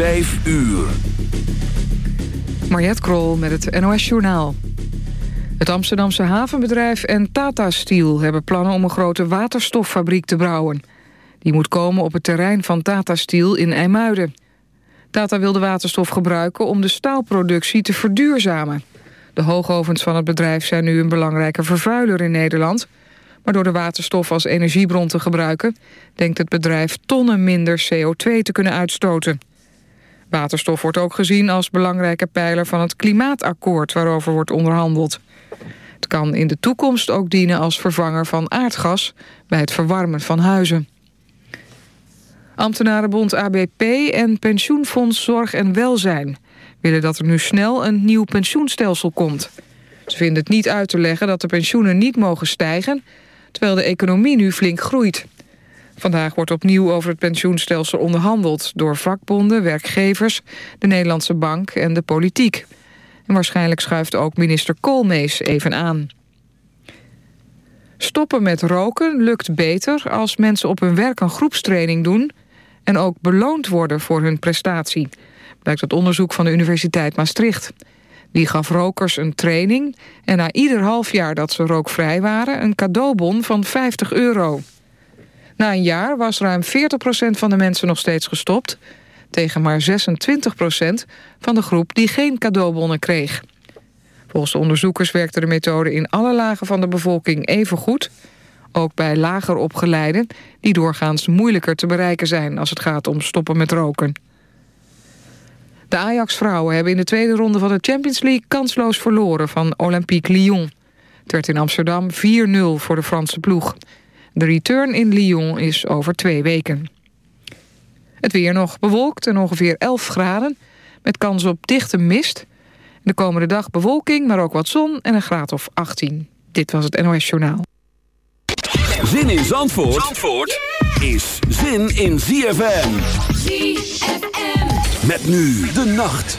Vijf uur. Mariette Krol met het NOS Journaal. Het Amsterdamse havenbedrijf en Tata Steel hebben plannen om een grote waterstoffabriek te bouwen. Die moet komen op het terrein van Tata Steel in IJmuiden. Tata wil de waterstof gebruiken om de staalproductie te verduurzamen. De hoogovens van het bedrijf zijn nu een belangrijke vervuiler in Nederland... maar door de waterstof als energiebron te gebruiken... denkt het bedrijf tonnen minder CO2 te kunnen uitstoten. Waterstof wordt ook gezien als belangrijke pijler van het klimaatakkoord... waarover wordt onderhandeld. Het kan in de toekomst ook dienen als vervanger van aardgas... bij het verwarmen van huizen. Ambtenarenbond ABP en Pensioenfonds Zorg en Welzijn... willen dat er nu snel een nieuw pensioenstelsel komt. Ze vinden het niet uit te leggen dat de pensioenen niet mogen stijgen... terwijl de economie nu flink groeit. Vandaag wordt opnieuw over het pensioenstelsel onderhandeld... door vakbonden, werkgevers, de Nederlandse Bank en de politiek. En waarschijnlijk schuift ook minister Koolmees even aan. Stoppen met roken lukt beter als mensen op hun werk een groepstraining doen... en ook beloond worden voor hun prestatie. Blijkt uit onderzoek van de Universiteit Maastricht. Die gaf rokers een training en na ieder half jaar dat ze rookvrij waren... een cadeaubon van 50 euro. Na een jaar was ruim 40% van de mensen nog steeds gestopt... tegen maar 26% van de groep die geen cadeaubonnen kreeg. Volgens de onderzoekers werkte de methode in alle lagen van de bevolking even goed... ook bij lager opgeleiden, die doorgaans moeilijker te bereiken zijn... als het gaat om stoppen met roken. De Ajax-vrouwen hebben in de tweede ronde van de Champions League... kansloos verloren van Olympique Lyon. Het werd in Amsterdam 4-0 voor de Franse ploeg... De return in Lyon is over twee weken. Het weer nog bewolkt en ongeveer 11 graden... met kans op dichte mist. De komende dag bewolking, maar ook wat zon en een graad of 18. Dit was het NOS Journaal. Zin in Zandvoort, Zandvoort is zin in ZFM. ZFM. Met nu de nacht.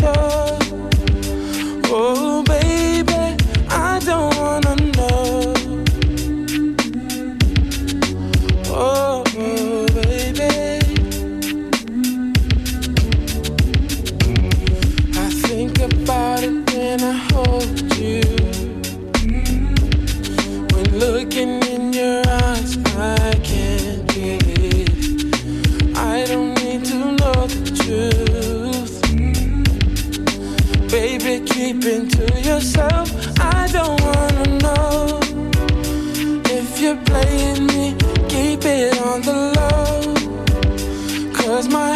show. To yourself. I don't wanna know if you're playing me. Keep it on the low. Cause my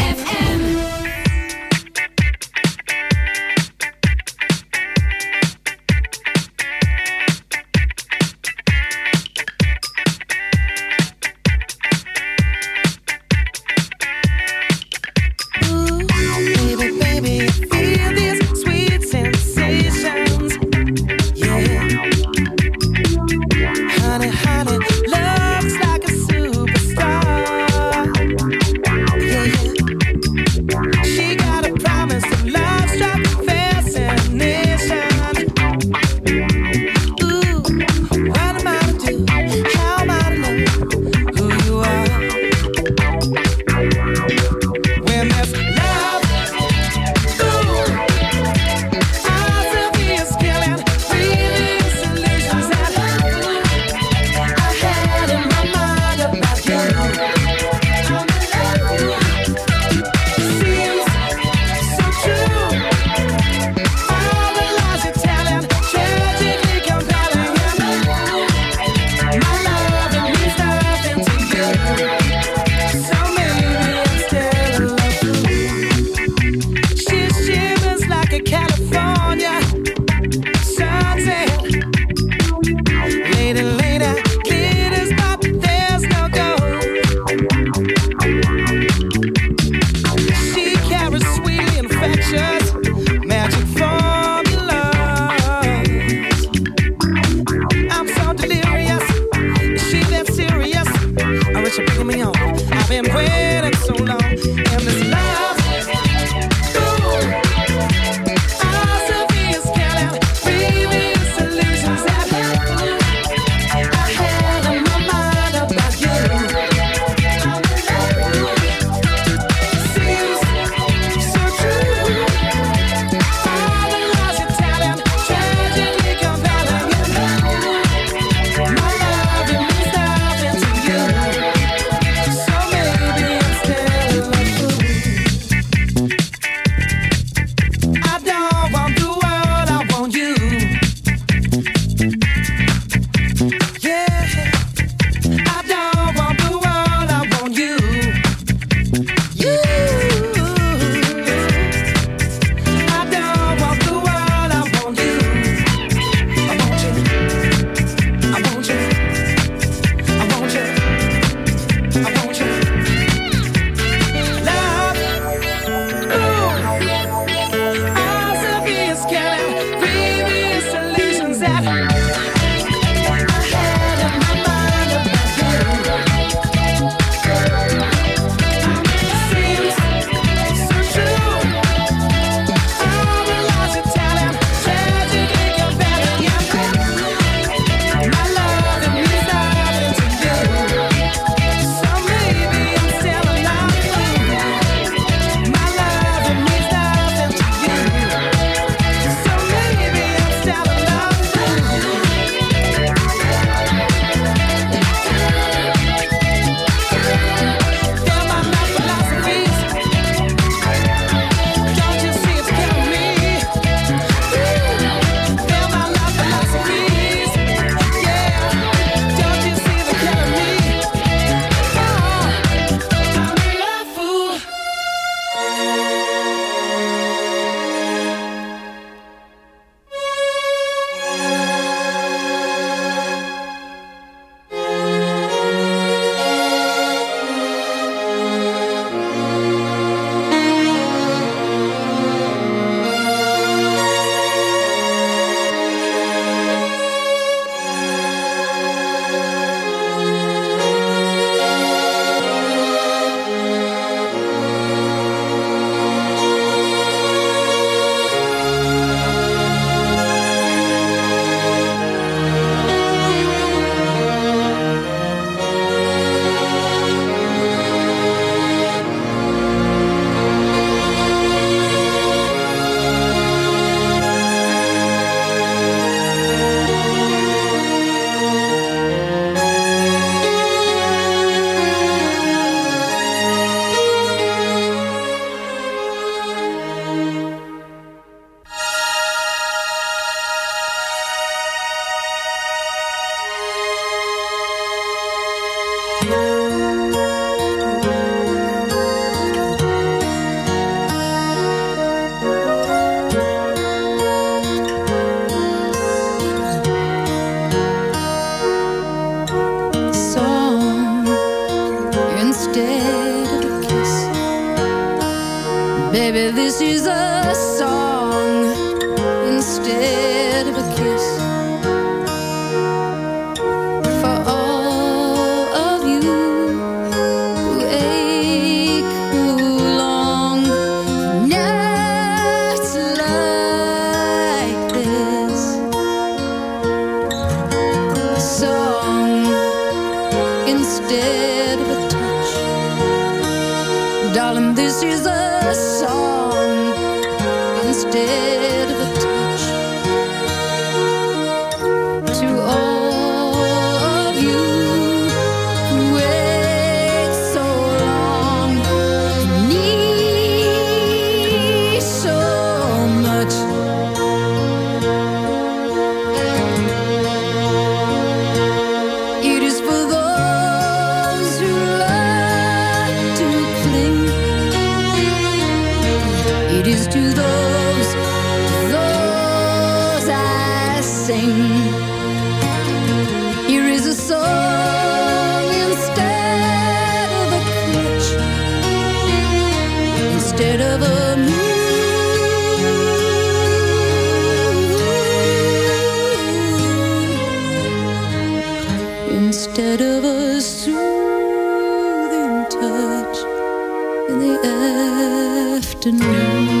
to know.